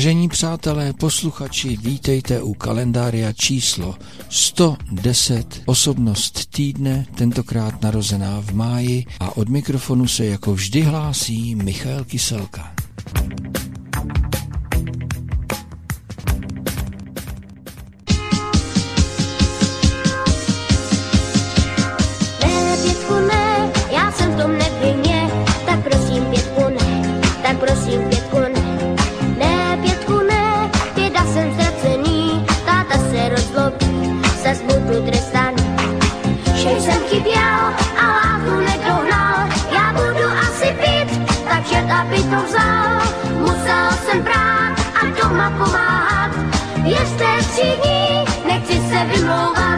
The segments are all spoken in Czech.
Vážení přátelé, posluchači, vítejte u kalendária číslo 110, osobnost týdne, tentokrát narozená v máji a od mikrofonu se jako vždy hlásí Michal Kyselka. No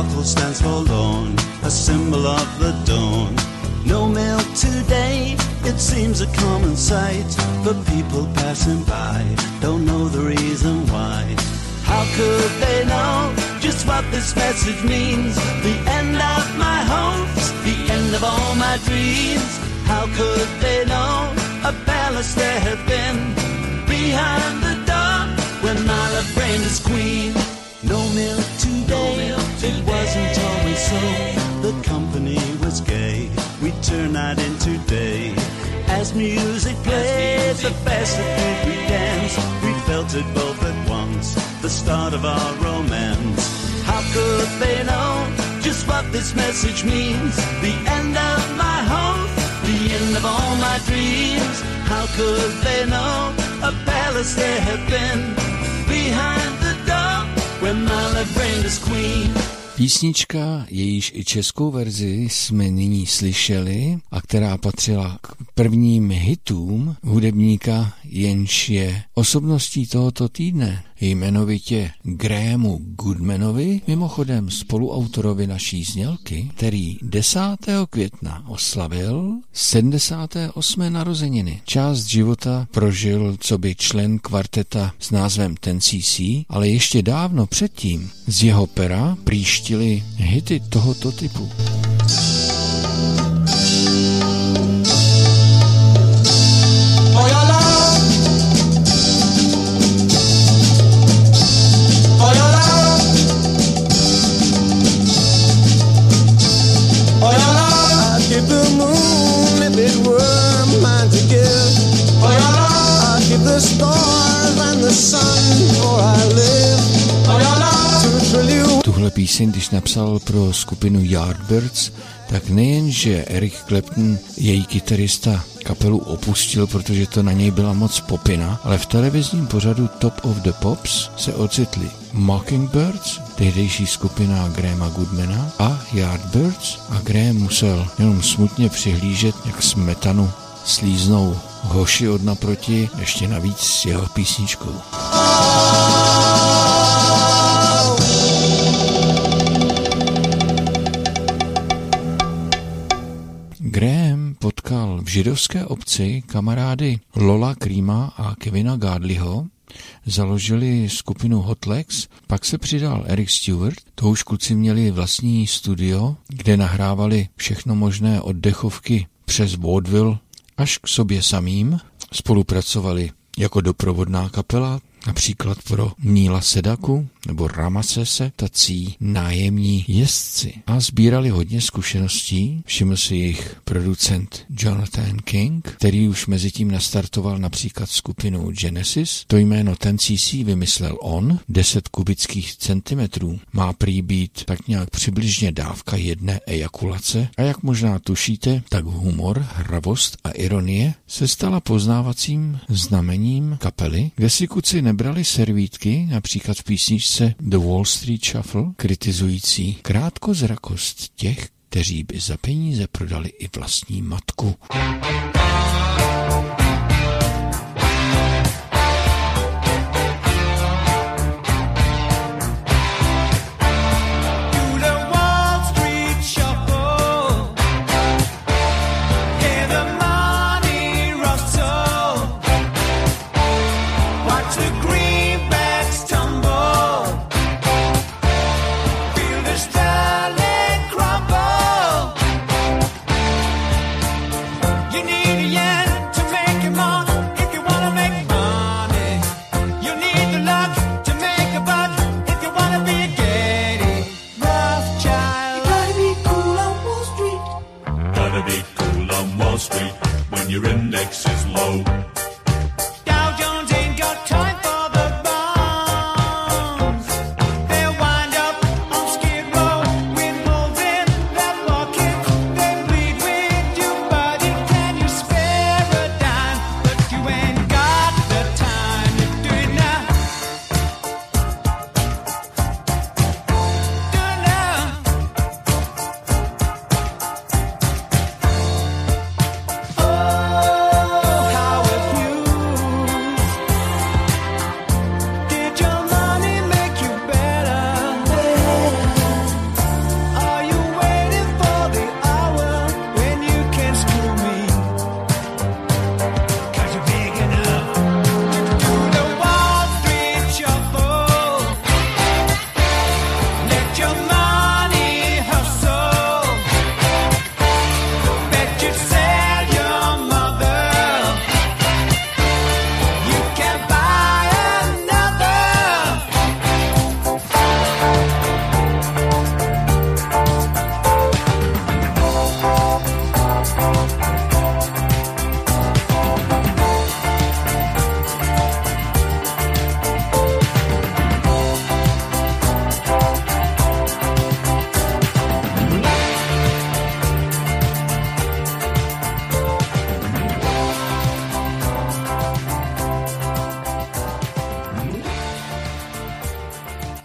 Bottle stands forlorn, a symbol of the dawn. No milk today, it seems a common sight. But people passing by don't know the reason why. How could they know just what this message means? The end of my hopes, the end of all my dreams. How could they know a palace there had been behind the door when my love reigned as queen? No milk today, it wasn't always so. The company was gay, we turned night into day. As music played, the best food we danced. We felt it both at once, the start of our romance. How could they know just what this message means? The end of my hope, the end of all my dreams. How could they know a palace there had been behind Písnička, jejíž i českou verzi jsme nyní slyšeli a která patřila k prvním hitům hudebníka, jenž je osobností tohoto týdne, jmenovitě Grahamu Goodmanovi, mimochodem spoluautorovi naší znělky, který 10. května oslavil 78. narozeniny. Část života prožil co by člen kvarteta s názvem Ten CC, ale ještě dávno předtím z jeho pera příštili hity tohoto typu. Tuhle píseň, když napsal pro skupinu Yardbirds, tak nejen, že Eric Clapton, její kytarista, kapelu opustil, protože to na něj byla moc popina, ale v televizním pořadu Top of the Pops se ocitli Mockingbirds, tehdejší skupina Grahama Goodmana a Yardbirds a Graham musel jenom smutně přihlížet, jak smetanu slíznou hoši od naproti, ještě navíc s jeho písničkou. Potkal v židovské obci kamarády Lola Krýma a Kevina Gardleyho, založili skupinu Hotlex, pak se přidal Eric Stewart, to už kluci měli vlastní studio, kde nahrávali všechno možné oddechovky přes vaudeville až k sobě samým, spolupracovali jako doprovodná kapela, například pro Níla Sedaku nebo Ramasese, tací nájemní jezdci. A sbírali hodně zkušeností, všiml si jejich producent Jonathan King, který už mezi tím nastartoval například skupinu Genesis. To jméno ten CC vymyslel on, 10 kubických centimetrů. Má prý být tak nějak přibližně dávka jedné ejakulace a jak možná tušíte, tak humor, hravost a ironie se stala poznávacím znamením kapely, kde si kuci nebrali servítky, například v písničce The Wall Street Shuffle, kritizující krátkozrakost těch, kteří by za peníze prodali i vlastní matku.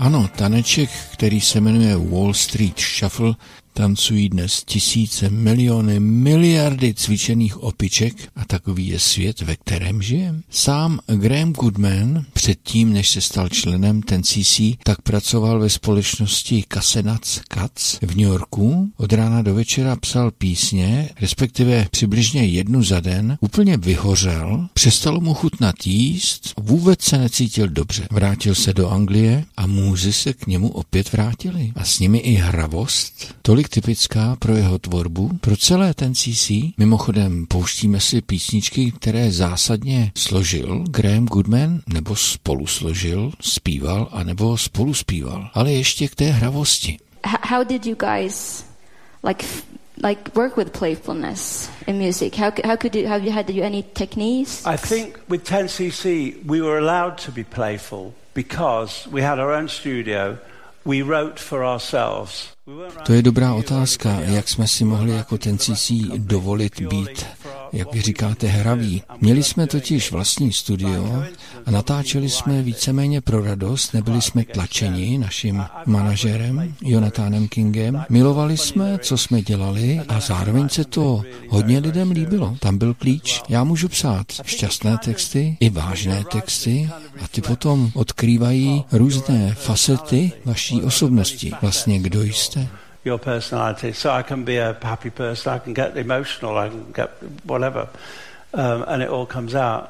Ano, taneček, který se jmenuje Wall Street Shuffle, tancují dnes tisíce, miliony, miliardy cvičených opiček a takový je svět, ve kterém žijeme. Sám Graham Goodman předtím, než se stal členem ten CC, tak pracoval ve společnosti Casenac Cats v New Yorku. Od rána do večera psal písně, respektive přibližně jednu za den, úplně vyhořel, přestalo mu chutnat jíst, vůbec se necítil dobře. Vrátil se do Anglie a muži se k němu opět vrátili. A s nimi i hravost. Tolik natolik typická pro jeho tvorbu, pro celé ten CC. Mimochodem pouštíme si písničky, které zásadně složil Graham Goodman, nebo spolu složil, zpíval, anebo spolu zpíval. Ale ještě k té hravosti. How did you guys like like work with playfulness in music? How, how could you have you had you any techniques? I think with 10cc we were allowed to be playful because we had our own studio. We wrote for ourselves. To je dobrá otázka, jak jsme si mohli jako ten CC dovolit být, jak vy říkáte, hraví. Měli jsme totiž vlastní studio a natáčeli jsme víceméně pro radost, nebyli jsme tlačeni naším manažerem Jonathanem Kingem. Milovali jsme, co jsme dělali a zároveň se to hodně lidem líbilo. Tam byl klíč. Já můžu psát šťastné texty i vážné texty a ty potom odkrývají různé facety vaší osobnosti. Vlastně kdo jste understand your personality. So I can be a happy person, I can get emotional, I can get whatever, um, and it all comes out.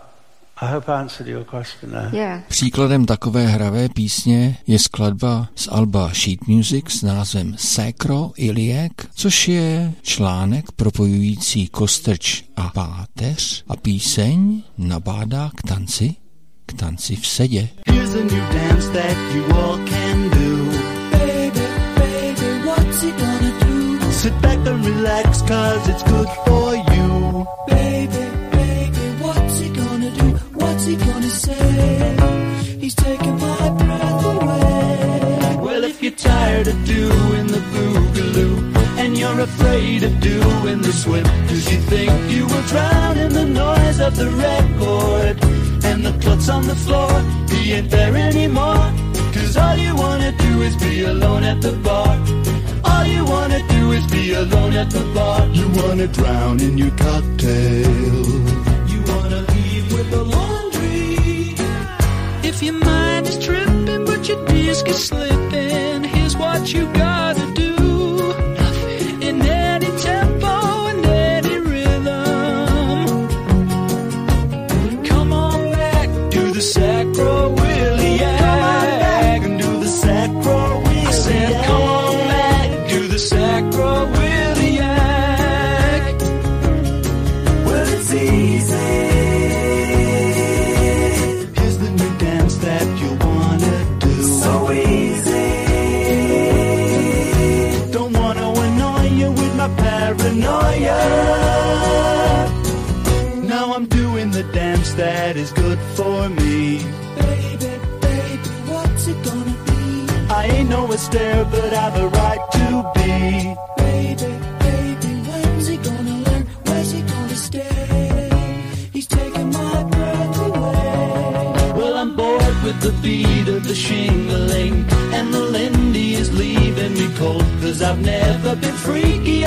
I hope I answered your question there. Yeah. Příkladem takové hravé písně je skladba z alba Sheet Music s názvem Sacro Iliac, což je článek propojující kostrč a páteř a píseň nabádá k tanci, k tanci v sedě. Here's a new dance that you all can do. Baby, baby, what's he gonna do. Sit back and relax, cause it's good for you. Baby, baby, what's he gonna do? What's he gonna say? He's taking my breath away. Well, if you're tired of doing the boogaloo, and you're afraid of doing the swim, cause you think you will drown in the noise of the record, and the klutz on the floor, he ain't there anymore. Cause all you wanna do is be alone at the bar. All you wanna do is be alone at the bar. You wanna drown in your cocktail. You wanna leave with the laundry. If your mind is tripping, but your disc is slipping, here's what you gotta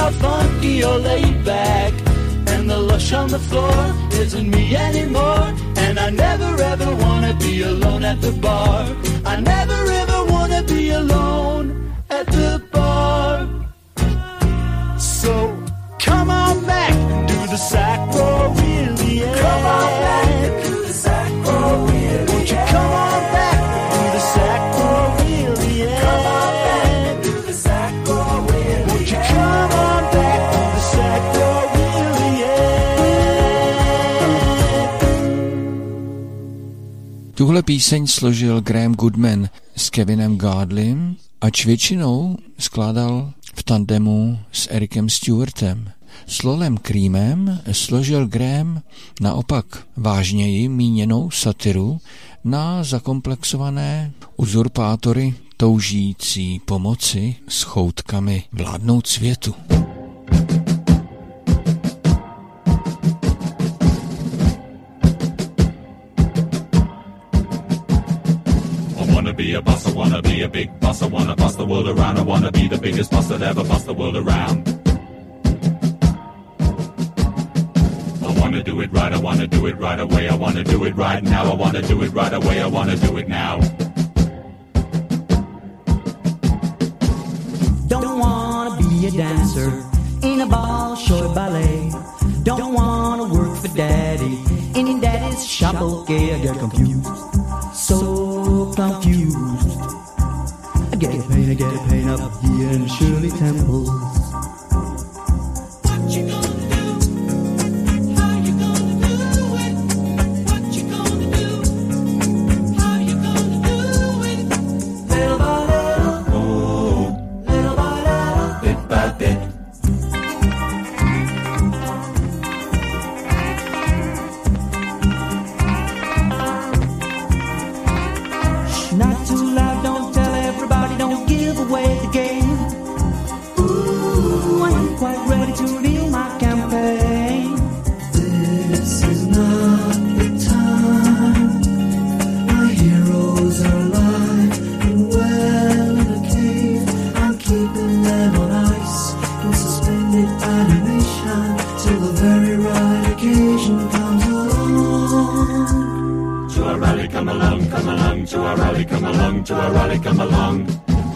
or funky or laid back. And the lush on the floor isn't me anymore. And I never ever wanna be alone at the bar. I never ever wanna be alone at the bar. Tuhle píseň složil Graham Goodman s Kevinem Godlem, ač většinou skládal v tandemu s Erikem Stewartem. S Lolem Creamem složil Graham naopak vážněji míněnou satiru na zakomplexované uzurpátory toužící pomoci s choutkami vládnout světu. wanna be a boss, I wanna be a big boss, I wanna boss the world around, I wanna be the biggest boss that ever bossed the world around. I wanna do it right, I wanna do it right away, I wanna do it right now, I wanna do it right away, I wanna do it now. Don't wanna be a dancer in a ball short ballet. Don't wanna work for daddy in daddy's shop. Okay, I get confused, so confused. I get a pain, I get a pain up here in Shirley Temple. What you gonna along, to a rally, come along, to a rally, come along.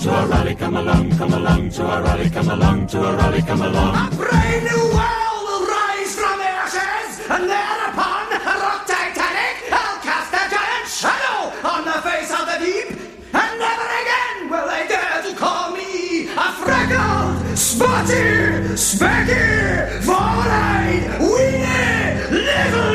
To a rally, come along, come along, to a rally, come along, to a rally, come along. A brave new world will rise from the ashes, and thereupon, rock Titanic, I'll cast a giant shadow on the face of the deep, and never again will they dare to call me a freckled, spotty, specky, four-eyed, weenie, little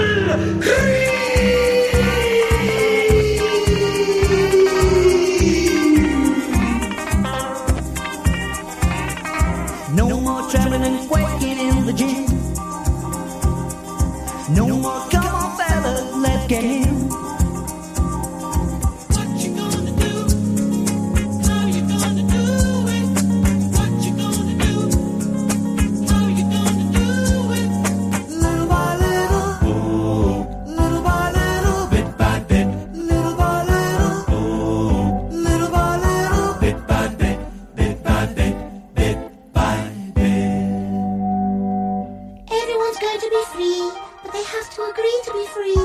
have to agree to be free.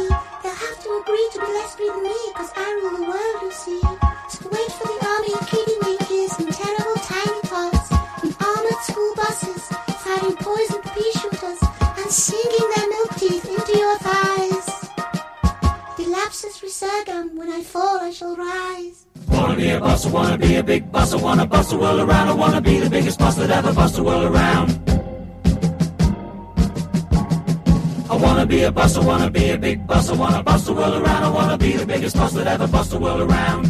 They'll have to agree to be less free than me, cause I rule the world, you see. So wait for the army of kitty makers in terrible tiny tots, in armored school buses, fighting poisoned pea shooters, and sinking their milk teeth into your thighs. The lapsus resurgam, when I fall I shall rise. Wanna be a boss, I wanna be a big boss, I wanna boss the world around, I wanna be the biggest boss that ever bossed the world around. I wanna be a boss, I wanna be a big boss, I wanna boss the world around, I wanna be the biggest boss that ever bossed the world around.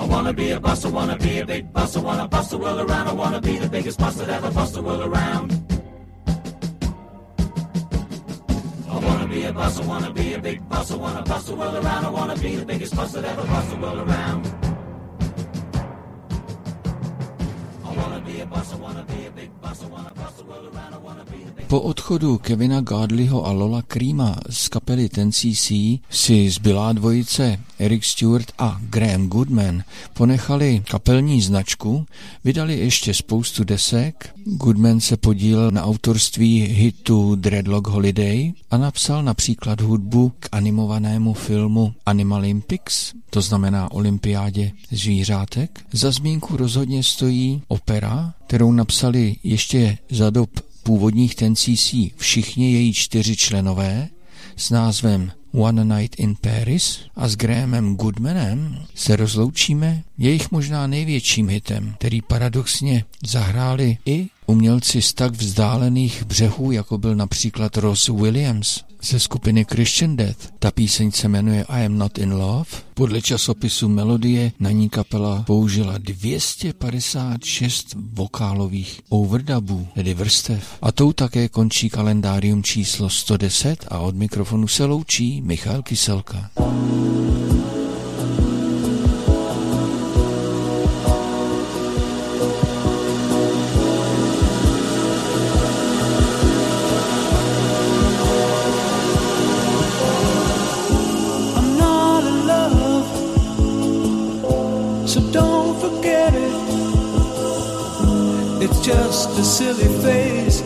I wanna be a boss, I wanna be a big boss, I wanna boss the world around, I wanna be the biggest boss that ever bossed the world around. I wanna be a boss, I wanna be a big boss, I wanna boss the world around, I wanna be the biggest boss that ever bossed the world around. Po odchodu Kevina Gardleyho a Lola Creama z kapely Ten CC si zbylá dvojice Eric Stewart a Graham Goodman ponechali kapelní značku, vydali ještě spoustu desek. Goodman se podílel na autorství hitu Dreadlock Holiday a napsal například hudbu k animovanému filmu Animalympics, to znamená olympiádě zvířátek. Za zmínku rozhodně stojí opera, kterou napsali ještě za dob původních ten CC všichni její čtyři členové s názvem One Night in Paris a s Grahamem Goodmanem se rozloučíme jejich možná největším hitem, který paradoxně zahráli i umělci z tak vzdálených břehů, jako byl například Ross Williams ze skupiny Christian Death. Ta píseň se jmenuje I am not in love. Podle časopisu Melodie na ní kapela použila 256 vokálových overdubů, tedy vrstev. A tou také končí kalendárium číslo 110 a od mikrofonu se loučí Michal Kyselka. Not just a silly phase